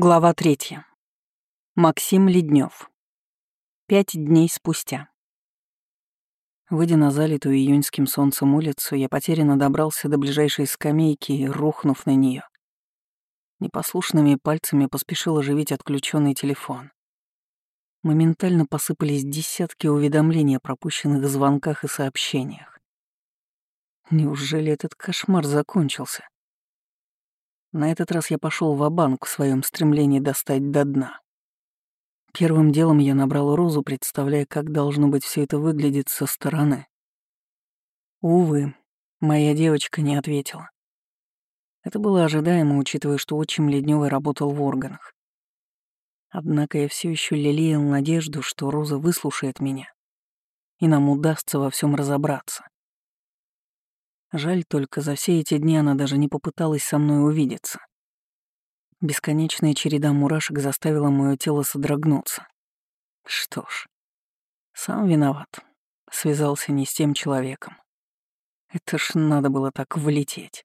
Глава третья. Максим Леднев. Пять дней спустя. Выйдя на залитую июньским солнцем улицу, я потерянно добрался до ближайшей скамейки и, рухнув на нее, непослушными пальцами поспешил оживить отключенный телефон. Моментально посыпались десятки уведомлений о пропущенных звонках и сообщениях. Неужели этот кошмар закончился? На этот раз я пошел в банк в своем стремлении достать до дна. Первым делом я набрал розу, представляя, как должно быть все это выглядеть со стороны. Увы, моя девочка не ответила. Это было ожидаемо, учитывая, что отчим Ледневый работал в органах. Однако я все еще лелеял надежду, что Роза выслушает меня, и нам удастся во всем разобраться. Жаль только, за все эти дни она даже не попыталась со мной увидеться. Бесконечная череда мурашек заставила мое тело содрогнуться. Что ж, сам виноват. Связался не с тем человеком. Это ж надо было так влететь.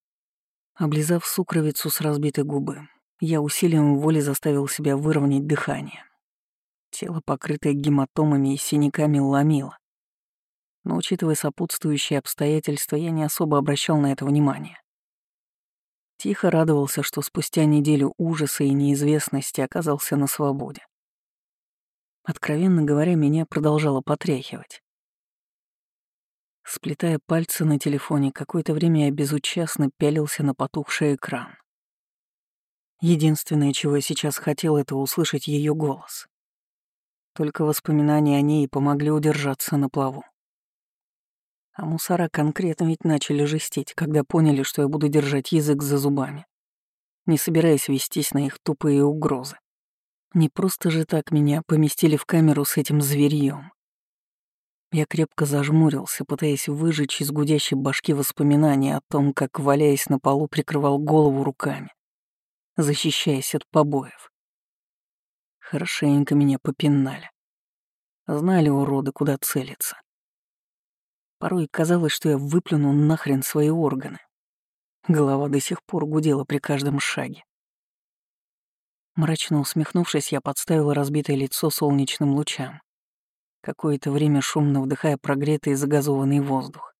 Облизав сукровицу с разбитой губы, я усилием воли заставил себя выровнять дыхание. Тело, покрытое гематомами и синяками, ломило но, учитывая сопутствующие обстоятельства, я не особо обращал на это внимание. Тихо радовался, что спустя неделю ужаса и неизвестности оказался на свободе. Откровенно говоря, меня продолжало потряхивать. Сплетая пальцы на телефоне, какое-то время я безучастно пялился на потухший экран. Единственное, чего я сейчас хотел, это услышать ее голос. Только воспоминания о ней помогли удержаться на плаву. А мусора конкретно ведь начали жестить, когда поняли, что я буду держать язык за зубами, не собираясь вестись на их тупые угрозы. Не просто же так меня поместили в камеру с этим зверьем. Я крепко зажмурился, пытаясь выжечь из гудящей башки воспоминания о том, как, валяясь на полу, прикрывал голову руками, защищаясь от побоев. Хорошенько меня попинали. Знали уроды, куда целиться. Порой казалось, что я выплюну нахрен свои органы. Голова до сих пор гудела при каждом шаге. Мрачно усмехнувшись, я подставила разбитое лицо солнечным лучам, какое-то время шумно вдыхая прогретый и загазованный воздух.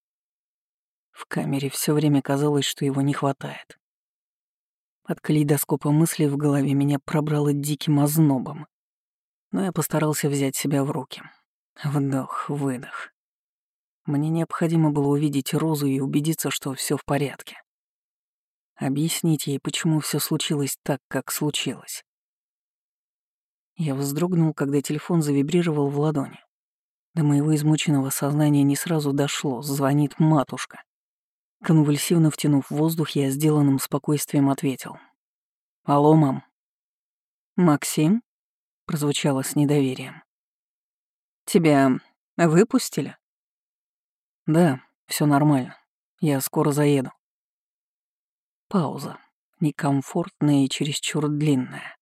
В камере все время казалось, что его не хватает. От калейдоскопа мыслей в голове меня пробрало диким ознобом, но я постарался взять себя в руки. Вдох, выдох. Мне необходимо было увидеть Розу и убедиться, что все в порядке. Объяснить ей, почему все случилось так, как случилось. Я вздрогнул, когда телефон завибрировал в ладони. До моего измученного сознания не сразу дошло, звонит матушка. Конвульсивно втянув воздух, я сделанным спокойствием ответил. «Алло, мам». «Максим?» — прозвучало с недоверием. «Тебя выпустили?» Да, все нормально. Я скоро заеду. Пауза. Некомфортная и чересчур длинная.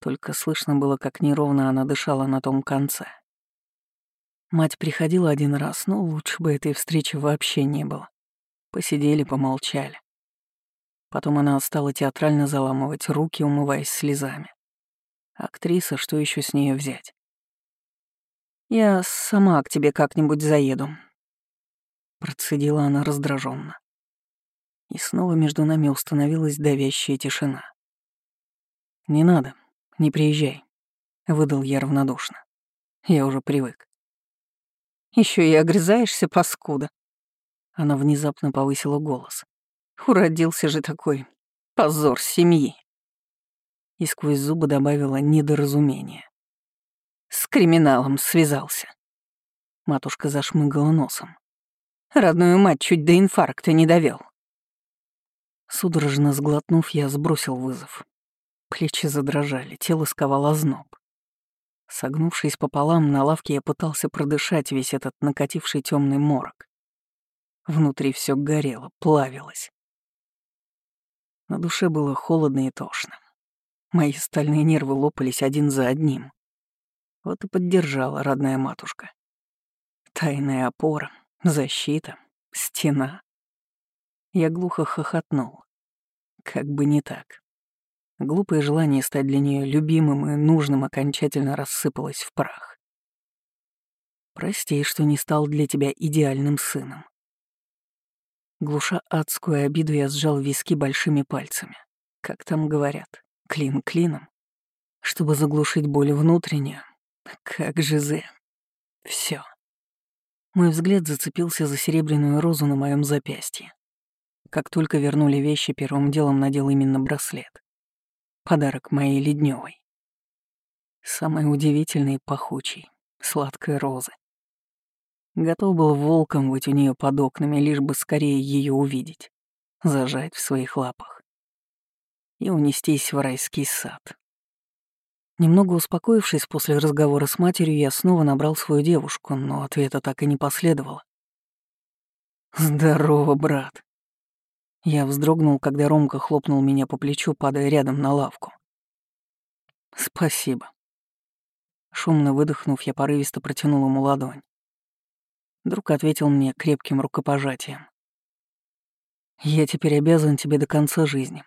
Только слышно было, как неровно она дышала на том конце. Мать приходила один раз, но лучше бы этой встречи вообще не было. Посидели, помолчали. Потом она стала театрально заламывать руки, умываясь слезами. Актриса, что еще с нее взять? «Я сама к тебе как-нибудь заеду», Процедила она раздраженно. И снова между нами установилась давящая тишина. «Не надо, не приезжай», — выдал я равнодушно. Я уже привык. Еще и огрызаешься, паскуда. Она внезапно повысила голос. Уродился же такой позор семьи. И сквозь зубы добавила недоразумение. С криминалом связался. Матушка зашмыгала носом. Родную мать чуть до инфаркта не довел. Судорожно сглотнув, я сбросил вызов. Плечи задрожали, тело сковало зноб. Согнувшись пополам, на лавке я пытался продышать весь этот накативший темный морок. Внутри все горело, плавилось. На душе было холодно и тошно. Мои стальные нервы лопались один за одним. Вот и поддержала родная матушка. Тайная опора, Защита, стена. Я глухо хохотнул. Как бы не так. Глупое желание стать для нее любимым и нужным окончательно рассыпалось в прах. Прости, что не стал для тебя идеальным сыном. Глуша адскую обиду, я сжал виски большими пальцами. Как там говорят, клин клином. Чтобы заглушить боль внутреннюю. Как же зе. Все. Мой взгляд зацепился за серебряную розу на моем запястье. Как только вернули вещи, первым делом надел именно браслет. Подарок моей Ледневой. Самый удивительный и пахучий, сладкая роза. Готов был волком быть у нее под окнами, лишь бы скорее ее увидеть, зажать в своих лапах и унестись в райский сад. Немного успокоившись после разговора с матерью, я снова набрал свою девушку, но ответа так и не последовало. «Здорово, брат!» Я вздрогнул, когда Ромка хлопнул меня по плечу, падая рядом на лавку. «Спасибо». Шумно выдохнув, я порывисто протянул ему ладонь. Друг ответил мне крепким рукопожатием. «Я теперь обязан тебе до конца жизни.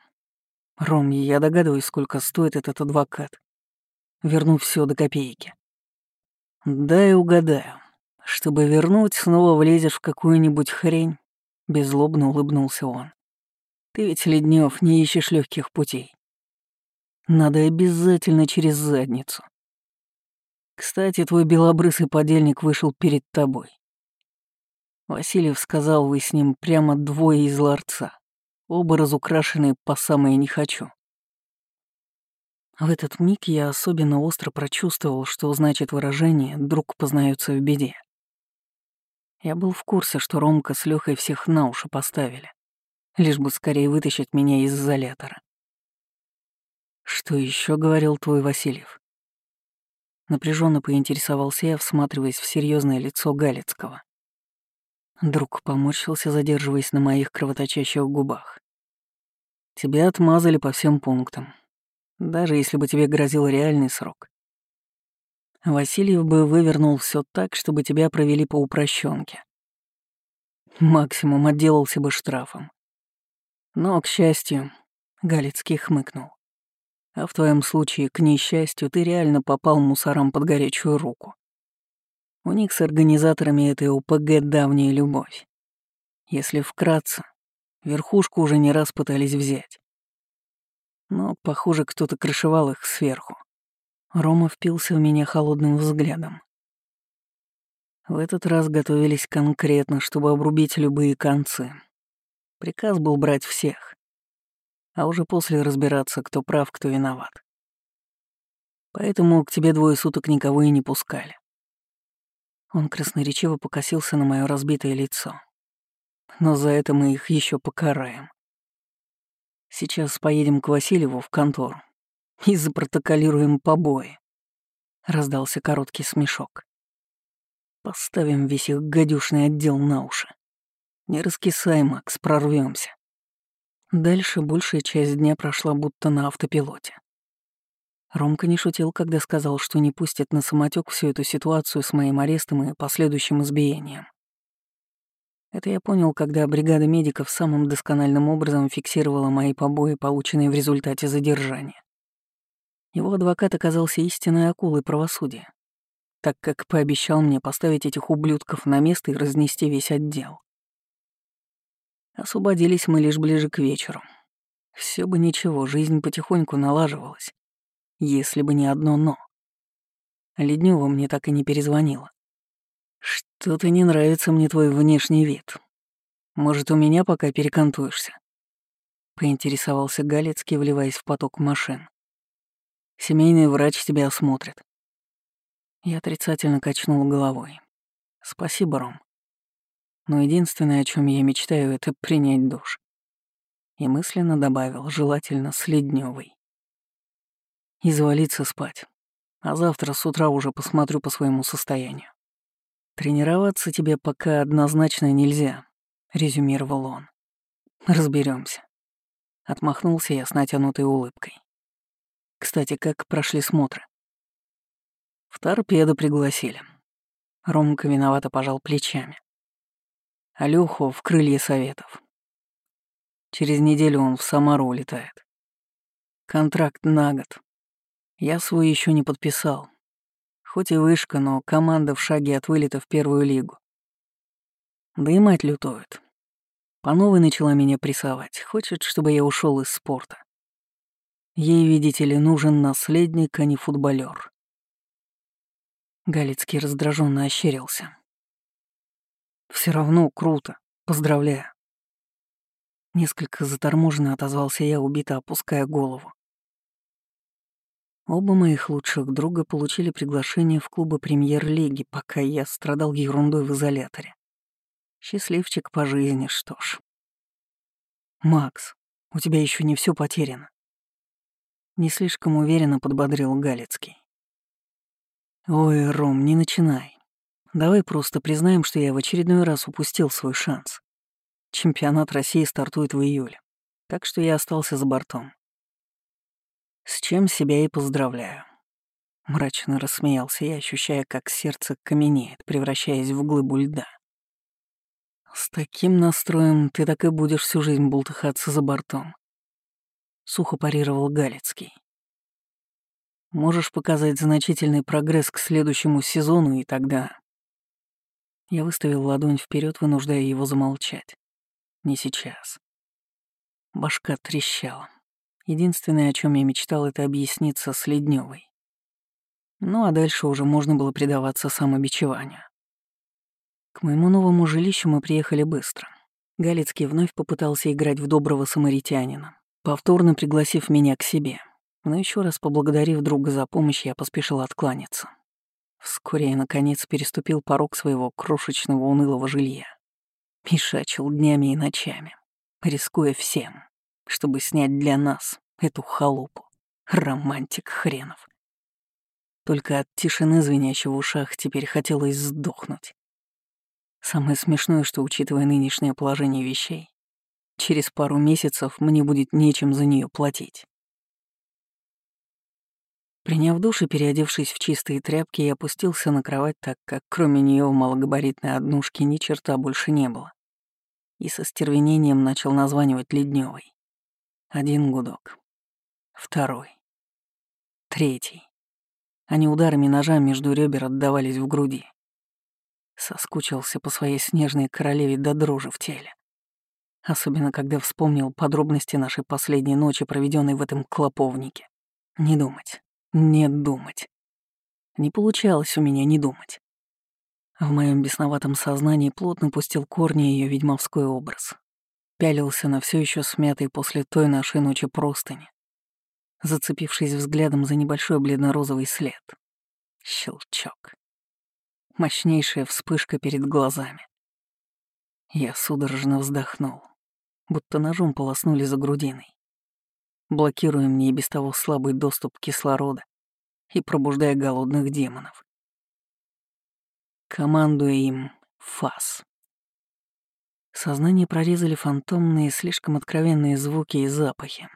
Ром, я догадываюсь, сколько стоит этот адвокат. Верну все до копейки. Дай угадаю. Чтобы вернуть, снова влезешь в какую-нибудь хрень?» Беззлобно улыбнулся он. «Ты ведь, Леднев, не ищешь легких путей. Надо обязательно через задницу. Кстати, твой белобрысый подельник вышел перед тобой. Васильев сказал, вы с ним прямо двое из ларца. Оба разукрашены по самое не хочу. В этот миг я особенно остро прочувствовал, что значит выражение «друг познается в беде». Я был в курсе, что Ромка с Лёхой всех на уши поставили, лишь бы скорее вытащить меня из изолятора. «Что еще говорил твой Васильев?» Напряженно поинтересовался я, всматриваясь в серьезное лицо Галицкого. Друг поморщился, задерживаясь на моих кровоточащих губах. Тебя отмазали по всем пунктам. Даже если бы тебе грозил реальный срок. Васильев бы вывернул все так, чтобы тебя провели по упрощенке. Максимум отделался бы штрафом. Но, к счастью, Галицкий хмыкнул. А в твоем случае, к несчастью, ты реально попал мусорам под горячую руку. У них с организаторами этой ОПГ давняя любовь. Если вкратце, верхушку уже не раз пытались взять. Но, похоже, кто-то крышевал их сверху. Рома впился в меня холодным взглядом. В этот раз готовились конкретно, чтобы обрубить любые концы. Приказ был брать всех. А уже после разбираться, кто прав, кто виноват. Поэтому к тебе двое суток никого и не пускали. Он красноречиво покосился на мое разбитое лицо. Но за это мы их еще покараем. Сейчас поедем к Васильеву в контору и запротоколируем побои. Раздался короткий смешок. Поставим весь их гадюшный отдел на уши. Не раскисай, Макс, прорвемся. Дальше большая часть дня прошла будто на автопилоте. Ромка не шутил, когда сказал, что не пустит на самотек всю эту ситуацию с моим арестом и последующим избиением. Это я понял, когда бригада медиков самым доскональным образом фиксировала мои побои, полученные в результате задержания. Его адвокат оказался истинной акулой правосудия, так как пообещал мне поставить этих ублюдков на место и разнести весь отдел. Освободились мы лишь ближе к вечеру. Все бы ничего, жизнь потихоньку налаживалась если бы не одно «но». Леднева мне так и не перезвонила. «Что-то не нравится мне твой внешний вид. Может, у меня пока перекантуешься?» Поинтересовался Галецкий, вливаясь в поток машин. «Семейный врач тебя осмотрит». Я отрицательно качнул головой. «Спасибо, Ром. Но единственное, о чем я мечтаю, это принять душ». И мысленно добавил, желательно с и завалиться спать. А завтра с утра уже посмотрю по своему состоянию. Тренироваться тебе пока однозначно нельзя, резюмировал он. Разберемся. Отмахнулся я с натянутой улыбкой. Кстати, как прошли смотры? В торпеду пригласили. Ромка виновато пожал плечами. Алёху в крылья советов. Через неделю он в Самару улетает. Контракт на год. Я свой еще не подписал. Хоть и вышка, но команда в шаге от вылета в первую лигу. Да и мать лютует. По новой начала меня прессовать. Хочет, чтобы я ушел из спорта. Ей, видите ли, нужен наследник, а не футболер. Галицкий раздраженно ощерился. Все равно круто. Поздравляю. Несколько заторможенно отозвался я, убито опуская голову. Оба моих лучших друга получили приглашение в клубы премьер-лиги, пока я страдал ерундой в изоляторе. Счастливчик по жизни, что ж. «Макс, у тебя еще не все потеряно». Не слишком уверенно подбодрил Галицкий. «Ой, Ром, не начинай. Давай просто признаем, что я в очередной раз упустил свой шанс. Чемпионат России стартует в июле, так что я остался за бортом. С чем себя и поздравляю. Мрачно рассмеялся я, ощущая, как сердце каменеет, превращаясь в глыбу льда. С таким настроем ты так и будешь всю жизнь бултыхаться за бортом. Сухо парировал Галицкий. Можешь показать значительный прогресс к следующему сезону, и тогда... Я выставил ладонь вперед, вынуждая его замолчать. Не сейчас. Башка трещала. Единственное, о чем я мечтал, это объясниться с Ледневой. Ну а дальше уже можно было предаваться самобичеванию. К моему новому жилищу мы приехали быстро. Галицкий вновь попытался играть в доброго самаритянина, повторно пригласив меня к себе. Но еще раз поблагодарив друга за помощь, я поспешил откланяться. Вскоре я, наконец, переступил порог своего крошечного унылого жилья. Пешачил днями и ночами, рискуя всем, чтобы снять для нас эту халупу. Романтик хренов. Только от тишины, звенящей в ушах, теперь хотелось сдохнуть. Самое смешное, что, учитывая нынешнее положение вещей, через пару месяцев мне будет нечем за нее платить. Приняв душ и переодевшись в чистые тряпки, я опустился на кровать, так как кроме нее в малогабаритной однушке ни черта больше не было. И со стервенением начал названивать Ледневой. Один гудок. Второй. Третий. Они ударами ножа между ребер отдавались в груди. Соскучился по своей снежной королеве до дрожи в теле. Особенно, когда вспомнил подробности нашей последней ночи, проведенной в этом клоповнике. Не думать. Не думать. Не получалось у меня не думать. В моем бесноватом сознании плотно пустил корни ее ведьмовской образ. Пялился на все еще смятый после той нашей ночи простыни, зацепившись взглядом за небольшой бледно-розовый след. Щелчок. Мощнейшая вспышка перед глазами. Я судорожно вздохнул, будто ножом полоснули за грудиной блокируя мне и без того слабый доступ кислорода и пробуждая голодных демонов. Командуя им фас. Сознание прорезали фантомные, слишком откровенные звуки и запахи.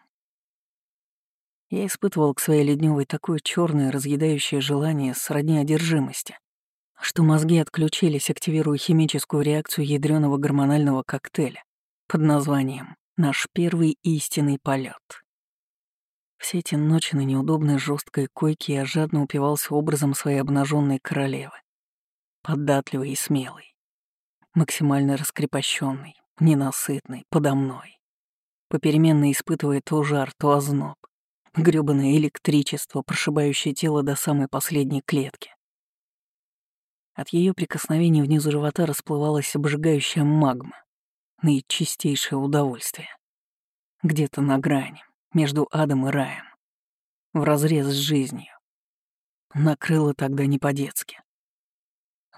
Я испытывал к своей ледневой такое черное, разъедающее желание сродни одержимости, что мозги отключились, активируя химическую реакцию ядреного гормонального коктейля под названием «Наш первый истинный полет. Все эти ночи на неудобной жесткой койке я жадно упивался образом своей обнаженной королевы. Податливой и смелой. Максимально раскрепощенной, ненасытной, подо мной. Попеременно испытывая то жар, то озноб. грёбаное электричество, прошибающее тело до самой последней клетки. От ее прикосновений внизу живота расплывалась обжигающая магма, наичистейшее удовольствие. Где-то на грани, между адом и раем, разрез с жизнью. Накрыло тогда не по-детски.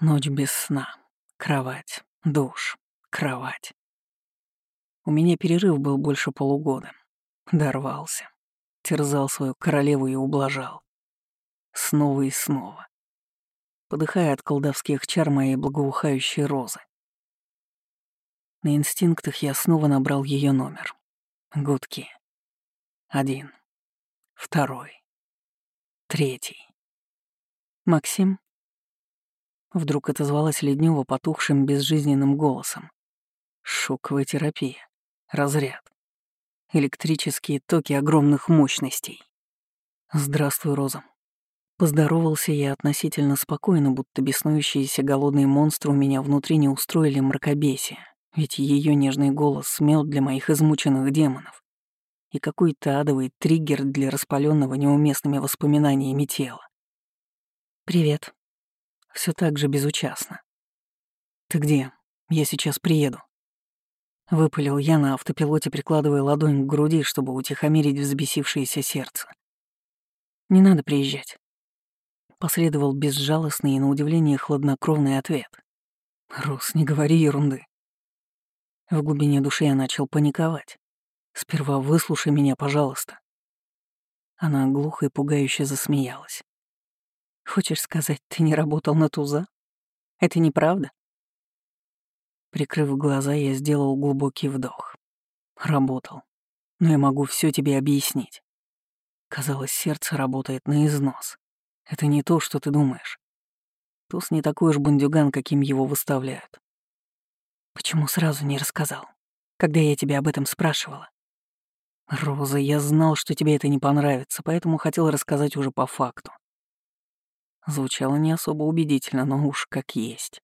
Ночь без сна, кровать, душ, кровать. У меня перерыв был больше полугода. Дорвался. Терзал свою королеву и ублажал. Снова и снова. Подыхая от колдовских чар моей благоухающей розы. На инстинктах я снова набрал ее номер. Гудки. Один. Второй. Третий. «Максим?» Вдруг отозвалась Леднева потухшим безжизненным голосом. Шоковая терапия. Разряд. Электрические токи огромных мощностей. «Здравствуй, Роза». Поздоровался я относительно спокойно, будто беснующиеся голодные монстры у меня внутри не устроили мракобесие, ведь ее нежный голос смел для моих измученных демонов и какой-то адовый триггер для распаленного неуместными воспоминаниями тела. «Привет». Все так же безучастно. «Ты где? Я сейчас приеду». Выпалил я на автопилоте, прикладывая ладонь к груди, чтобы утихомирить взбесившееся сердце. «Не надо приезжать». Последовал безжалостный и, на удивление, хладнокровный ответ. «Рос, не говори ерунды». В глубине души я начал паниковать. Сперва выслушай меня, пожалуйста». Она глухо и пугающе засмеялась. «Хочешь сказать, ты не работал на туза? Это неправда?» Прикрыв глаза, я сделал глубокий вдох. Работал. Но я могу все тебе объяснить. Казалось, сердце работает на износ. Это не то, что ты думаешь. Туз не такой уж бандюган, каким его выставляют. Почему сразу не рассказал, когда я тебя об этом спрашивала? «Роза, я знал, что тебе это не понравится, поэтому хотел рассказать уже по факту». Звучало не особо убедительно, но уж как есть.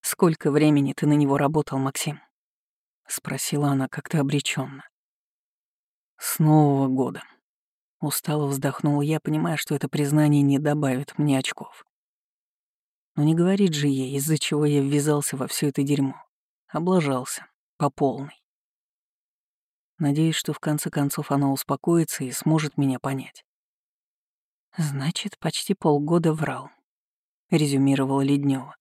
«Сколько времени ты на него работал, Максим?» — спросила она как-то обреченно. «С Нового года». Устало вздохнул я, понимая, что это признание не добавит мне очков. Но не говорит же ей, из-за чего я ввязался во все это дерьмо. Облажался. По полной. Надеюсь, что в конце концов она успокоится и сможет меня понять. «Значит, почти полгода врал», — резюмировала Леднева.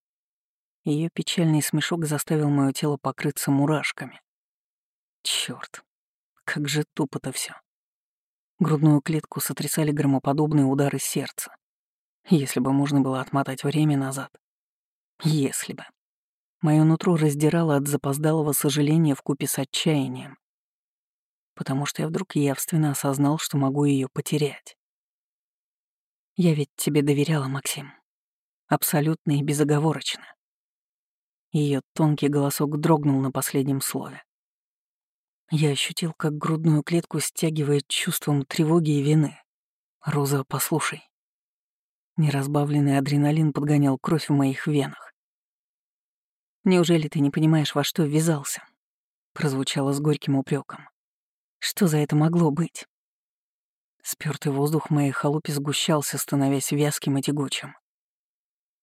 Ее печальный смешок заставил мое тело покрыться мурашками. Черт, как же тупо-то все. Грудную клетку сотрясали громоподобные удары сердца. Если бы можно было отмотать время назад. Если бы. Мое нутро раздирало от запоздалого сожаления в купе с отчаянием потому что я вдруг явственно осознал, что могу ее потерять. Я ведь тебе доверяла, Максим. Абсолютно и безоговорочно. Ее тонкий голосок дрогнул на последнем слове. Я ощутил, как грудную клетку стягивает чувством тревоги и вины. «Роза, послушай». Неразбавленный адреналин подгонял кровь в моих венах. «Неужели ты не понимаешь, во что ввязался?» прозвучало с горьким упреком. Что за это могло быть? Спёртый воздух моей халупе сгущался, становясь вязким и тягучим.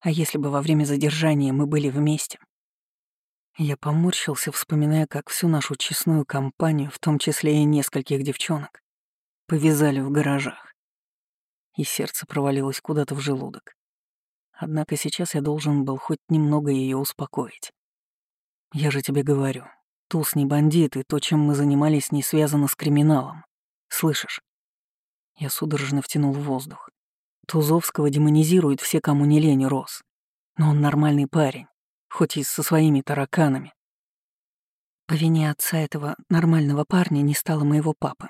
А если бы во время задержания мы были вместе? Я поморщился, вспоминая, как всю нашу честную компанию, в том числе и нескольких девчонок, повязали в гаражах. И сердце провалилось куда-то в желудок. Однако сейчас я должен был хоть немного ее успокоить. Я же тебе говорю, Туз не бандит, и то, чем мы занимались, не связано с криминалом. Слышишь? Я судорожно втянул воздух. Тузовского демонизируют все, кому не лень рос. Но он нормальный парень, хоть и со своими тараканами. По вине отца этого нормального парня не стало моего папы.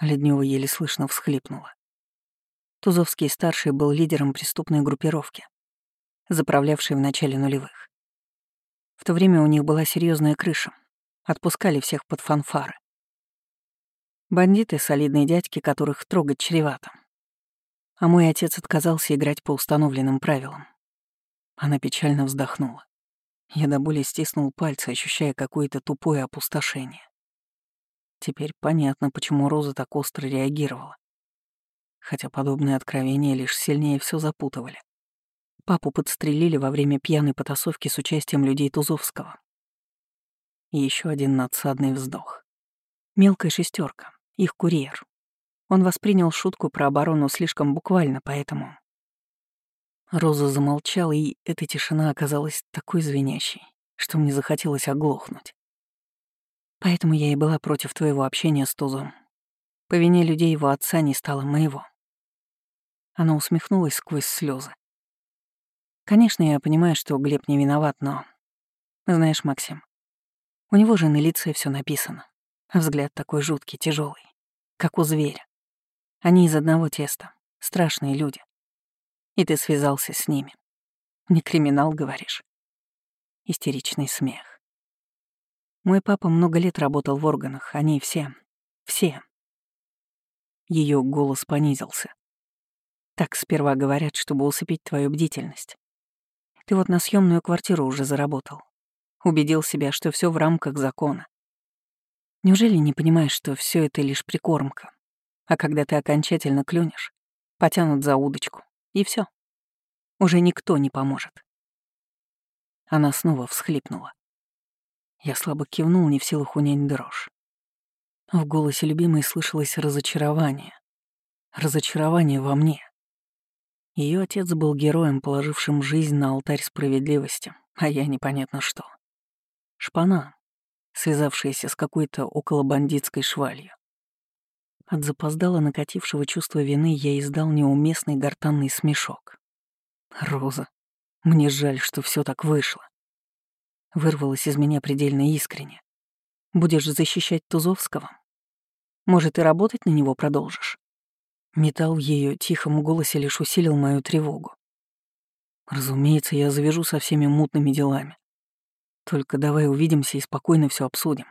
Леднева еле слышно всхлипнула. Тузовский старший был лидером преступной группировки, заправлявшей в начале нулевых. В то время у них была серьезная крыша. Отпускали всех под фанфары. Бандиты — солидные дядьки, которых трогать чревато. А мой отец отказался играть по установленным правилам. Она печально вздохнула. Я до боли стиснул пальцы, ощущая какое-то тупое опустошение. Теперь понятно, почему Роза так остро реагировала. Хотя подобные откровения лишь сильнее все запутывали. Папу подстрелили во время пьяной потасовки с участием людей Тузовского. Еще один надсадный вздох. Мелкая шестерка, их курьер. Он воспринял шутку про оборону слишком буквально, поэтому... Роза замолчала, и эта тишина оказалась такой звенящей, что мне захотелось оглохнуть. Поэтому я и была против твоего общения с Тузом. По вине людей его отца не стало моего. Она усмехнулась сквозь слезы. Конечно, я понимаю, что Глеб не виноват, но... Знаешь, Максим, у него же на лице все написано. Взгляд такой жуткий, тяжелый, как у зверя. Они из одного теста, страшные люди. И ты связался с ними. Не криминал, говоришь. Истеричный смех. Мой папа много лет работал в органах, они все, все. Ее голос понизился. Так сперва говорят, чтобы усыпить твою бдительность. Ты вот на съемную квартиру уже заработал. Убедил себя, что все в рамках закона. Неужели не понимаешь, что все это лишь прикормка? А когда ты окончательно клюнешь, потянут за удочку, и все. Уже никто не поможет. Она снова всхлипнула. Я слабо кивнул, не в силах унять дрожь. В голосе любимой слышалось разочарование. Разочарование во мне. Ее отец был героем, положившим жизнь на алтарь справедливости, а я непонятно что. Шпана, связавшаяся с какой-то околобандитской швалью. От запоздало накатившего чувства вины я издал неуместный гортанный смешок. «Роза, мне жаль, что все так вышло. Вырвалось из меня предельно искренне. Будешь защищать Тузовского? Может, и работать на него продолжишь? Металл в ее тихом голосе лишь усилил мою тревогу. Разумеется, я завяжу со всеми мутными делами. Только давай увидимся и спокойно все обсудим.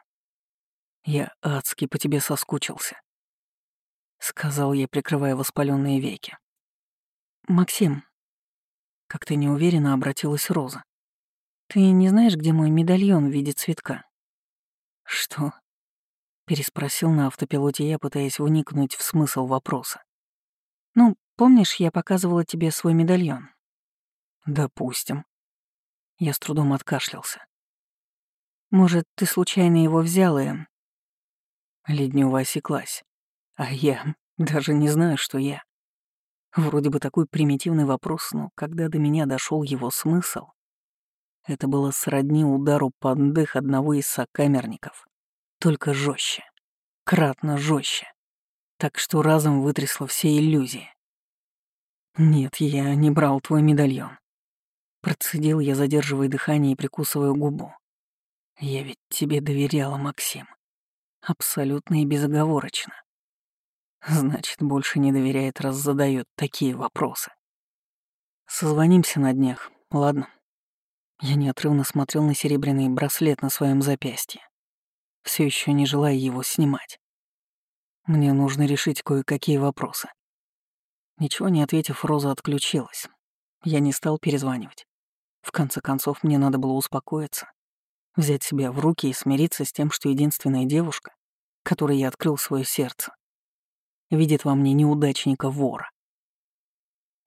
Я адски по тебе соскучился. Сказал я, прикрывая воспаленные веки. Максим, как-то неуверенно обратилась Роза. «Ты не знаешь, где мой медальон в виде цветка?» «Что?» — переспросил на автопилоте я, пытаясь вникнуть в смысл вопроса. «Ну, помнишь, я показывала тебе свой медальон?» «Допустим». Я с трудом откашлялся. «Может, ты случайно его взял и...» Леднева осеклась. А я даже не знаю, что я. Вроде бы такой примитивный вопрос, но когда до меня дошел его смысл, это было сродни удару под дых одного из сокамерников, только жестче, кратно жестче, так что разом вытрясло все иллюзии. «Нет, я не брал твой медальон», — процедил я, задерживая дыхание и прикусывая губу. «Я ведь тебе доверяла, Максим. Абсолютно и безоговорочно. Значит, больше не доверяет, раз задает такие вопросы. Созвонимся на днях, ладно?» Я неотрывно смотрел на серебряный браслет на своем запястье, все еще не желая его снимать. Мне нужно решить кое-какие вопросы. Ничего не ответив, Роза отключилась. Я не стал перезванивать. В конце концов, мне надо было успокоиться, взять себя в руки и смириться с тем, что единственная девушка, которой я открыл свое сердце, видит во мне неудачника-вора.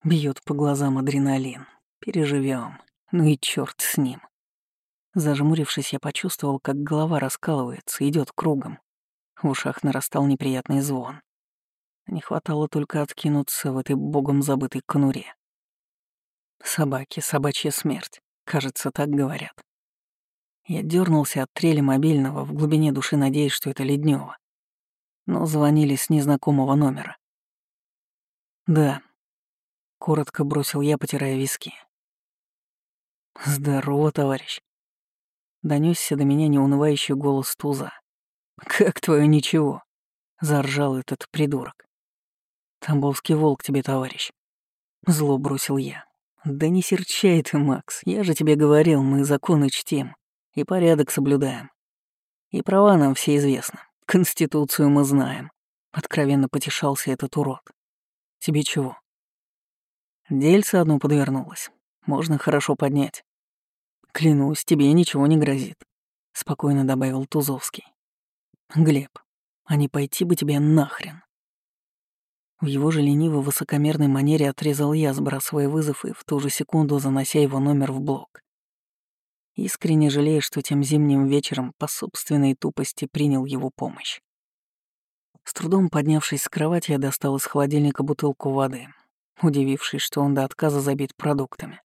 Бьет по глазам адреналин. Переживем. Ну и черт с ним. Зажмурившись, я почувствовал, как голова раскалывается, идет кругом. В ушах нарастал неприятный звон. Не хватало только откинуться в этой богом забытой конуре. Собаки, собачья смерть. Кажется, так говорят. Я дернулся от трели мобильного, в глубине души надеясь, что это Леднева. Но звонили с незнакомого номера. «Да», — коротко бросил я, потирая виски. «Здорово, товарищ!» Донесся до меня неунывающий голос Туза. «Как твое ничего?» — заржал этот придурок. «Тамбовский волк тебе, товарищ!» Зло бросил я. «Да не серчай ты, Макс, я же тебе говорил, мы законы чтим и порядок соблюдаем. И права нам все известны, Конституцию мы знаем». Откровенно потешался этот урод. «Тебе чего?» Дельце одно подвернулось. Можно хорошо поднять. Клянусь, тебе ничего не грозит, спокойно добавил Тузовский. Глеб, а не пойти бы тебе нахрен. В его же лениво-высокомерной манере отрезал я, сбрасывая вызов и в ту же секунду занося его номер в блок. Искренне жалея, что тем зимним вечером по собственной тупости принял его помощь. С трудом поднявшись с кровати, я достал из холодильника бутылку воды, удивившись, что он до отказа забит продуктами.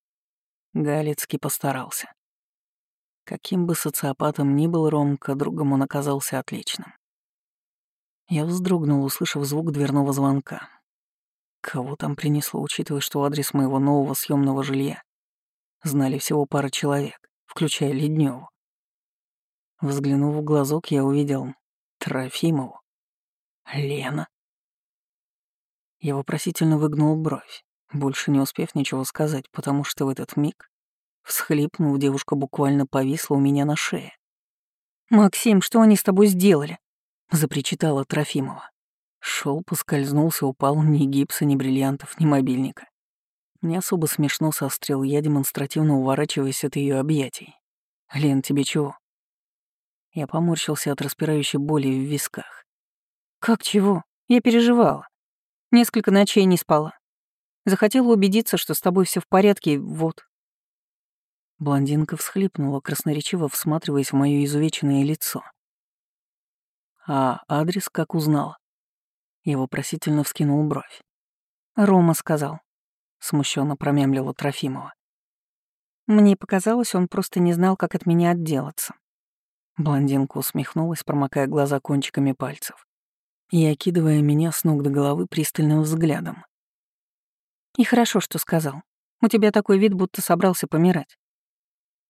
Галицкий постарался. Каким бы социопатом ни был Ромка, другом он оказался отличным. Я вздрогнул, услышав звук дверного звонка. Кого там принесло, учитывая, что адрес моего нового съемного жилья знали всего пара человек, включая Ледневу. Взглянув в глазок, я увидел Трофимову. Лена. Я вопросительно выгнул бровь больше не успев ничего сказать, потому что в этот миг, всхлипнув, девушка буквально повисла у меня на шее. «Максим, что они с тобой сделали?» — запричитала Трофимова. Шел, поскользнулся, упал ни гипса, ни бриллиантов, ни мобильника. Не особо смешно сострел я, демонстративно уворачиваясь от ее объятий. «Лен, тебе чего?» Я поморщился от распирающей боли в висках. «Как чего? Я переживала. Несколько ночей не спала. Захотела убедиться, что с тобой все в порядке, вот». Блондинка всхлипнула, красноречиво всматриваясь в моё изувеченное лицо. «А адрес как узнала?» Я вопросительно вскинул бровь. «Рома сказал», — смущенно промямлила Трофимова. Мне показалось, он просто не знал, как от меня отделаться. Блондинка усмехнулась, промокая глаза кончиками пальцев и окидывая меня с ног до головы пристальным взглядом. «И хорошо, что сказал. У тебя такой вид, будто собрался помирать.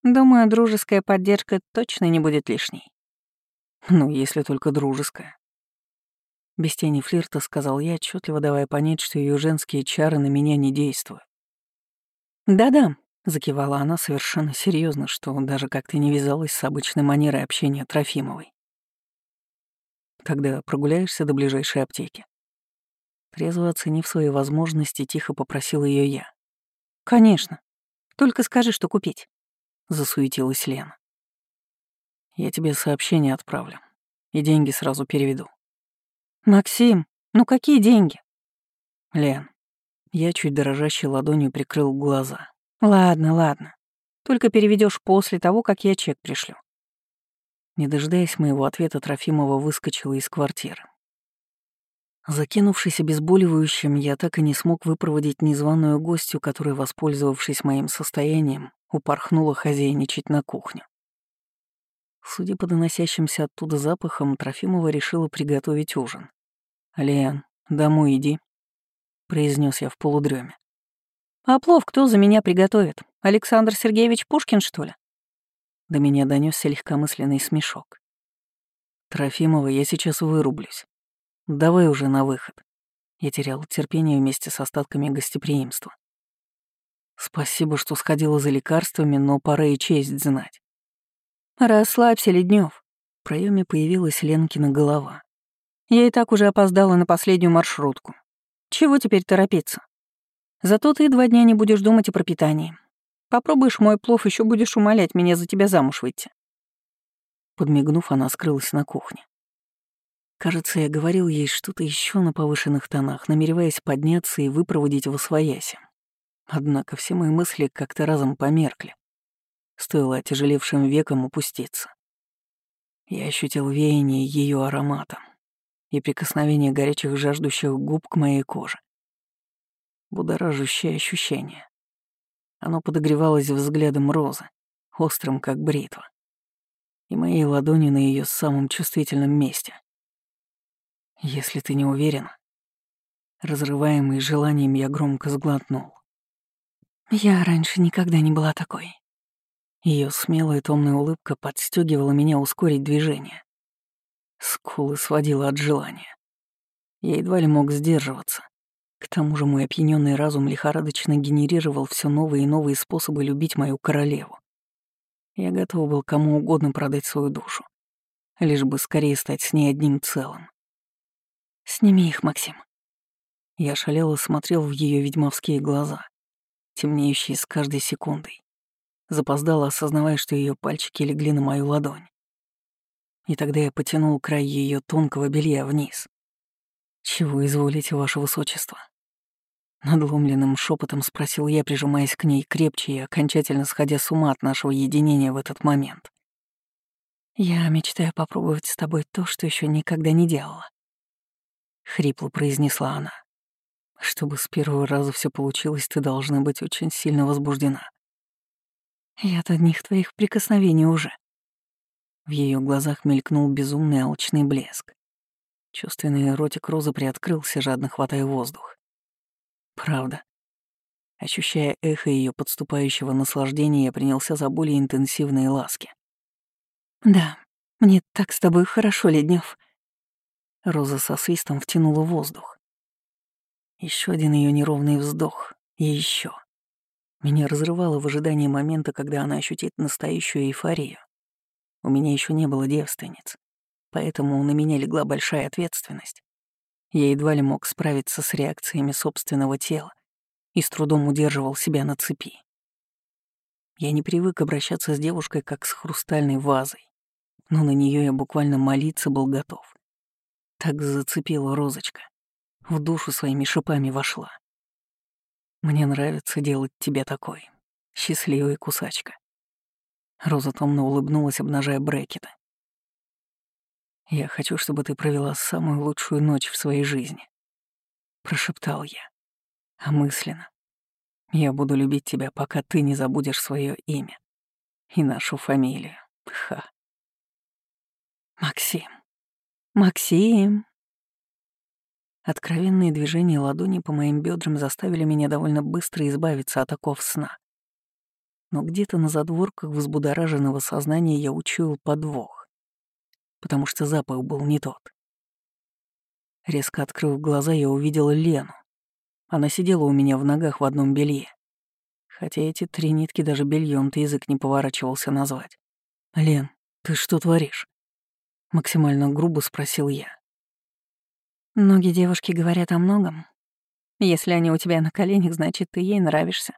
Думаю, дружеская поддержка точно не будет лишней. Ну, если только дружеская. Без тени флирта сказал я, отчетливо давая понять, что ее женские чары на меня не действуют. «Да-да», — закивала она совершенно серьезно, что даже как-то не вязалась с обычной манерой общения Трофимовой. «Тогда прогуляешься до ближайшей аптеки». Трезво оценив свои возможности, тихо попросил ее я. «Конечно. Только скажи, что купить». — засуетилась Лена. «Я тебе сообщение отправлю и деньги сразу переведу». «Максим, ну какие деньги?» «Лен». Я чуть дрожащей ладонью прикрыл глаза. «Ладно, ладно. Только переведешь после того, как я чек пришлю». Не дожидаясь моего ответа, Трофимова выскочила из квартиры. Закинувшись обезболивающим, я так и не смог выпроводить незваную гостью, которая, воспользовавшись моим состоянием, упорхнула хозяйничать на кухню. Судя по доносящимся оттуда запахам, Трофимова решила приготовить ужин. «Лен, домой иди», — произнес я в полудреме. «А плов кто за меня приготовит? Александр Сергеевич Пушкин, что ли?» До меня донесся легкомысленный смешок. «Трофимова, я сейчас вырублюсь. Давай уже на выход». Я терял терпение вместе с остатками гостеприимства. Спасибо, что сходила за лекарствами, но пора и честь знать. Расслабься, Леднев. В проеме появилась Ленкина голова. Я и так уже опоздала на последнюю маршрутку. Чего теперь торопиться? Зато ты два дня не будешь думать о пропитании. Попробуешь мой плов, еще будешь умолять меня за тебя замуж выйти. Подмигнув, она скрылась на кухне. Кажется, я говорил ей что-то еще на повышенных тонах, намереваясь подняться и выпроводить в освояси. Однако все мои мысли как-то разом померкли. Стоило отяжелевшим веком упуститься. Я ощутил веяние ее аромата и прикосновение горячих жаждущих губ к моей коже. Будоражащее ощущение. Оно подогревалось взглядом розы, острым, как бритва, и моей ладонью на ее самом чувствительном месте. Если ты не уверен, разрываемый желанием, я громко сглотнул. Я раньше никогда не была такой. Ее смелая томная улыбка подстегивала меня ускорить движение. Скулы сводила от желания. Я едва ли мог сдерживаться. К тому же мой опьяненный разум лихорадочно генерировал все новые и новые способы любить мою королеву. Я готов был кому угодно продать свою душу, лишь бы скорее стать с ней одним целым. «Сними их, Максим». Я шалело смотрел в ее ведьмовские глаза темнеющие с каждой секундой. Запоздала, осознавая, что ее пальчики легли на мою ладонь. И тогда я потянул край ее тонкого белья вниз. «Чего изволите, ваше высочество?» Надломленным шепотом спросил я, прижимаясь к ней крепче и окончательно сходя с ума от нашего единения в этот момент. «Я мечтаю попробовать с тобой то, что еще никогда не делала», — хрипло произнесла она. Чтобы с первого раза все получилось, ты должна быть очень сильно возбуждена. Я от одних твоих прикосновений уже. В ее глазах мелькнул безумный алчный блеск. Чувственный ротик розы приоткрылся, жадно хватая воздух. Правда. Ощущая эхо ее подступающего наслаждения, я принялся за более интенсивные ласки. «Да, мне так с тобой хорошо, Леднев. Роза со свистом втянула воздух. Еще один ее неровный вздох. И еще. Меня разрывало в ожидании момента, когда она ощутит настоящую эйфорию. У меня еще не было девственниц, поэтому на меня легла большая ответственность. Я едва ли мог справиться с реакциями собственного тела и с трудом удерживал себя на цепи. Я не привык обращаться с девушкой как с хрустальной вазой, но на нее я буквально молиться был готов. Так зацепила розочка. В душу своими шипами вошла. Мне нравится делать тебя такой. Счастливая кусачка. Роза томно улыбнулась, обнажая брекеты. «Я хочу, чтобы ты провела самую лучшую ночь в своей жизни», — прошептал я. А мысленно. «Я буду любить тебя, пока ты не забудешь свое имя и нашу фамилию. Ха». «Максим! Максим!» Откровенные движения ладони по моим бедрам заставили меня довольно быстро избавиться от оков сна. Но где-то на задворках взбудораженного сознания я учуял подвох потому что запах был не тот. Резко открыв глаза, я увидела Лену. Она сидела у меня в ногах в одном белье. Хотя эти три нитки даже бельем то язык не поворачивался назвать. «Лен, ты что творишь?» Максимально грубо спросил я. Ноги девушки говорят о многом. Если они у тебя на коленях, значит, ты ей нравишься.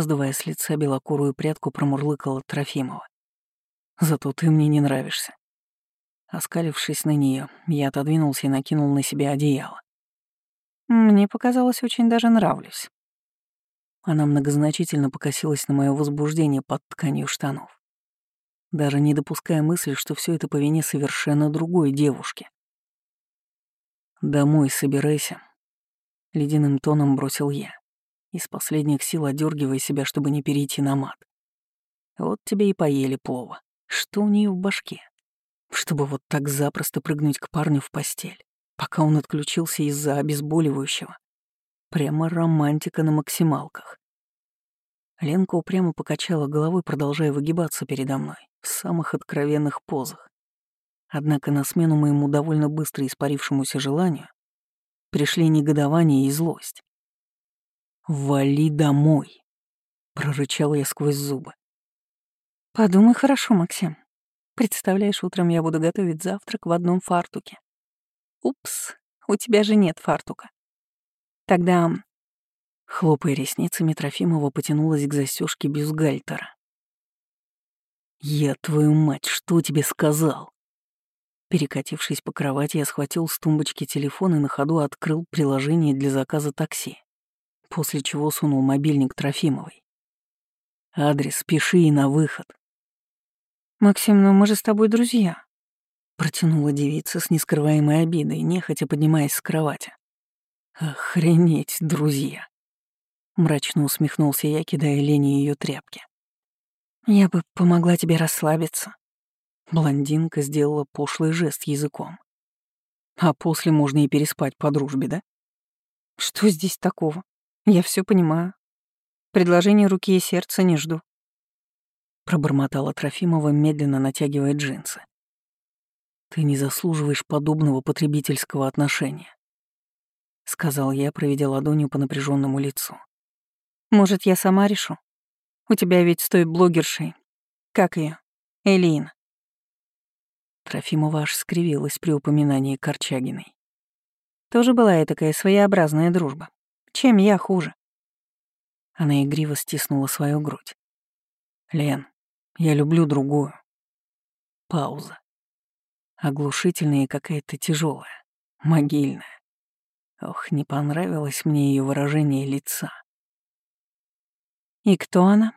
Сдувая с лица белокурую прядку, промурлыкала Трофимова. Зато ты мне не нравишься. Оскалившись на нее, я отодвинулся и накинул на себя одеяло. Мне показалось, очень даже нравлюсь. Она многозначительно покосилась на мое возбуждение под тканью штанов, даже не допуская мысли, что все это по вине совершенно другой девушки. «Домой собирайся», — ледяным тоном бросил я, из последних сил одергивая себя, чтобы не перейти на мат. Вот тебе и поели плова. Что у нее в башке? Чтобы вот так запросто прыгнуть к парню в постель, пока он отключился из-за обезболивающего. Прямо романтика на максималках. Ленка упрямо покачала головой, продолжая выгибаться передо мной в самых откровенных позах. Однако на смену моему довольно быстро испарившемуся желанию пришли негодование и злость. «Вали домой!» — прорычала я сквозь зубы. Подумай хорошо, Максим. Представляешь, утром я буду готовить завтрак в одном фартуке. Упс, у тебя же нет фартука. Тогда... Хлопая ресницами, Трофимова потянулась к застежке бюстгальтера. «Я, твою мать, что тебе сказал?» Перекатившись по кровати, я схватил с тумбочки телефон и на ходу открыл приложение для заказа такси, после чего сунул мобильник Трофимовой. «Адрес пиши и на выход». «Максим, ну мы же с тобой друзья», — протянула девица с нескрываемой обидой, нехотя поднимаясь с кровати. «Охренеть, друзья!» — мрачно усмехнулся я, кидая Лене ее тряпки. «Я бы помогла тебе расслабиться». Блондинка сделала пошлый жест языком. «А после можно и переспать по дружбе, да?» «Что здесь такого? Я все понимаю. Предложение руки и сердца не жду пробормотала Трофимова, медленно натягивая джинсы. «Ты не заслуживаешь подобного потребительского отношения», — сказал я, проведя ладонью по напряженному лицу. «Может, я сама решу? У тебя ведь стоит блогершей. Как ее? Элина». Трофимова аж скривилась при упоминании Корчагиной. Тоже была и такая своеобразная дружба. Чем я хуже? Она игриво стиснула свою грудь. «Лен, я люблю другую. Пауза. Оглушительная и какая-то тяжелая, могильная. Ох, не понравилось мне ее выражение лица. «И кто она?»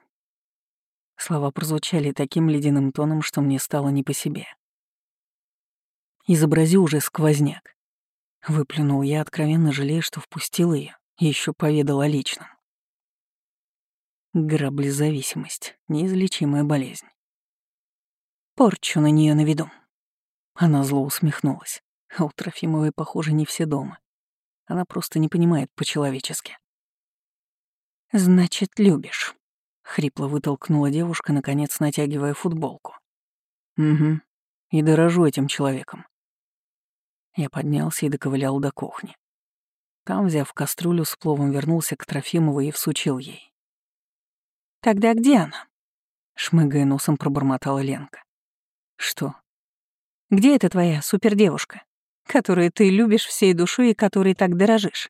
Слова прозвучали таким ледяным тоном, что мне стало не по себе. «Изобрази уже сквозняк», — выплюнул я, откровенно жалея, что впустил ее и еще поведал о личном. Граблезависимость — неизлечимая болезнь. Порчу на нее наведу. Она зло усмехнулась. А у Трофимовой, похоже, не все дома. Она просто не понимает по-человечески. «Значит, любишь», — хрипло вытолкнула девушка, наконец натягивая футболку. «Угу. И дорожу этим человеком». Я поднялся и доковылял до кухни. Там, взяв кастрюлю с пловом, вернулся к Трофимовой и всучил ей. Тогда где она? Шмыгая носом пробормотала Ленка. Что? Где эта твоя супердевушка, которую ты любишь всей душой и которой так дорожишь?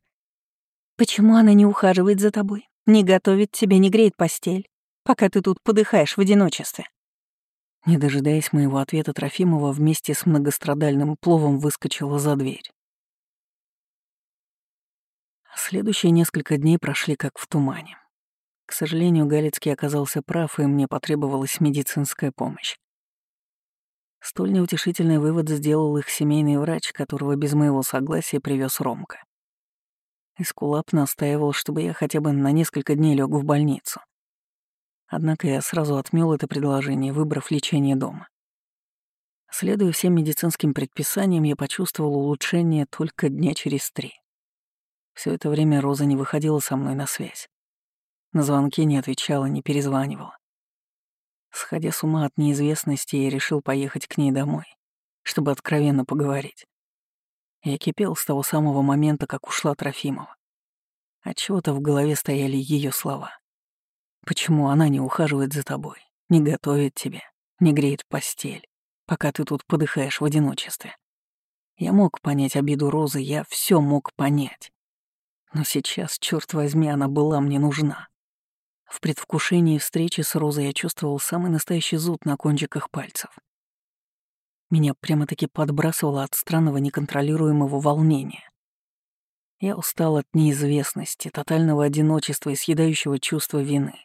Почему она не ухаживает за тобой, не готовит тебе, не греет постель, пока ты тут подыхаешь в одиночестве?» Не дожидаясь моего ответа, Трофимова вместе с многострадальным пловом выскочила за дверь. Следующие несколько дней прошли как в тумане. К сожалению, Галицкий оказался прав, и мне потребовалась медицинская помощь. Столь неутешительный вывод сделал их семейный врач, которого без моего согласия привез Ромка. Эскулап настаивал, чтобы я хотя бы на несколько дней лег в больницу. Однако я сразу отмел это предложение, выбрав лечение дома. Следуя всем медицинским предписаниям, я почувствовал улучшение только дня через три. Все это время Роза не выходила со мной на связь. На звонки не отвечала, не перезванивала. Сходя с ума от неизвестности, я решил поехать к ней домой, чтобы откровенно поговорить. Я кипел с того самого момента, как ушла Трофимова. Отчего-то в голове стояли ее слова. Почему она не ухаживает за тобой, не готовит тебе, не греет постель, пока ты тут подыхаешь в одиночестве? Я мог понять обиду Розы, я все мог понять. Но сейчас, черт возьми, она была мне нужна. В предвкушении встречи с Розой я чувствовал самый настоящий зуд на кончиках пальцев. Меня прямо-таки подбрасывало от странного неконтролируемого волнения. Я устал от неизвестности, тотального одиночества и съедающего чувства вины.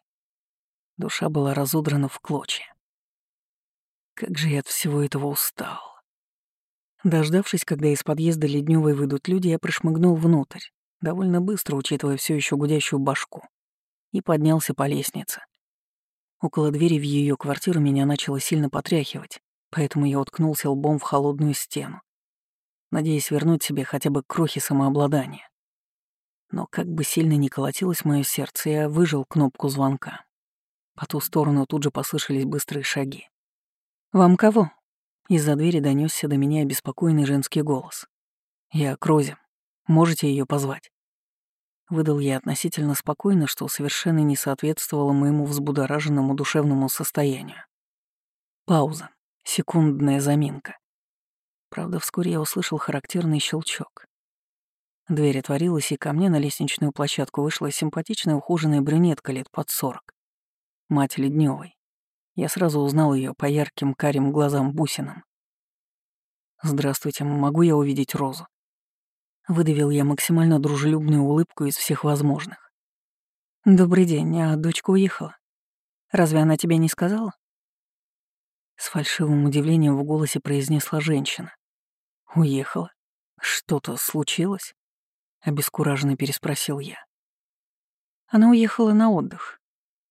Душа была разодрана в клочья. Как же я от всего этого устал. Дождавшись, когда из подъезда Ледневой выйдут люди, я прошмыгнул внутрь, довольно быстро, учитывая все еще гудящую башку и поднялся по лестнице. Около двери в ее квартиру меня начало сильно потряхивать, поэтому я уткнулся лбом в холодную стену, надеясь вернуть себе хотя бы крохи самообладания. Но как бы сильно ни колотилось мое сердце, я выжил кнопку звонка. По ту сторону тут же послышались быстрые шаги. «Вам кого?» Из-за двери донесся до меня обеспокоенный женский голос. «Я Крозе. Можете ее позвать?» Выдал я относительно спокойно, что совершенно не соответствовало моему взбудораженному душевному состоянию. Пауза. Секундная заминка. Правда, вскоре я услышал характерный щелчок. Дверь отворилась, и ко мне на лестничную площадку вышла симпатичная ухоженная брюнетка лет под сорок. Мать Ледневой. Я сразу узнал ее по ярким карим глазам бусинам. «Здравствуйте, могу я увидеть Розу?» Выдавил я максимально дружелюбную улыбку из всех возможных. «Добрый день, а дочка уехала? Разве она тебе не сказала?» С фальшивым удивлением в голосе произнесла женщина. «Уехала? Что-то случилось?» Обескураженно переспросил я. Она уехала на отдых.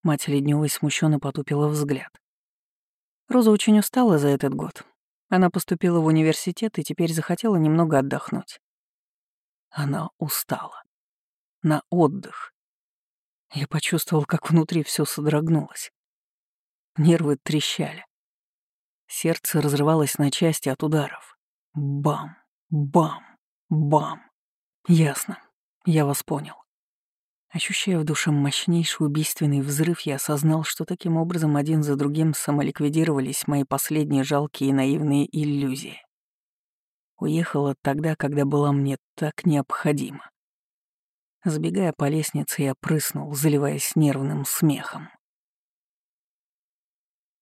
Мать Ледневой смущенно потупила взгляд. Роза очень устала за этот год. Она поступила в университет и теперь захотела немного отдохнуть. Она устала. На отдых. Я почувствовал, как внутри все содрогнулось. Нервы трещали. Сердце разрывалось на части от ударов. Бам, бам, бам. Ясно. Я вас понял. Ощущая в душе мощнейший убийственный взрыв, я осознал, что таким образом один за другим самоликвидировались мои последние жалкие и наивные иллюзии. Уехала тогда, когда была мне так необходима. Сбегая по лестнице, я прыснул, заливаясь нервным смехом.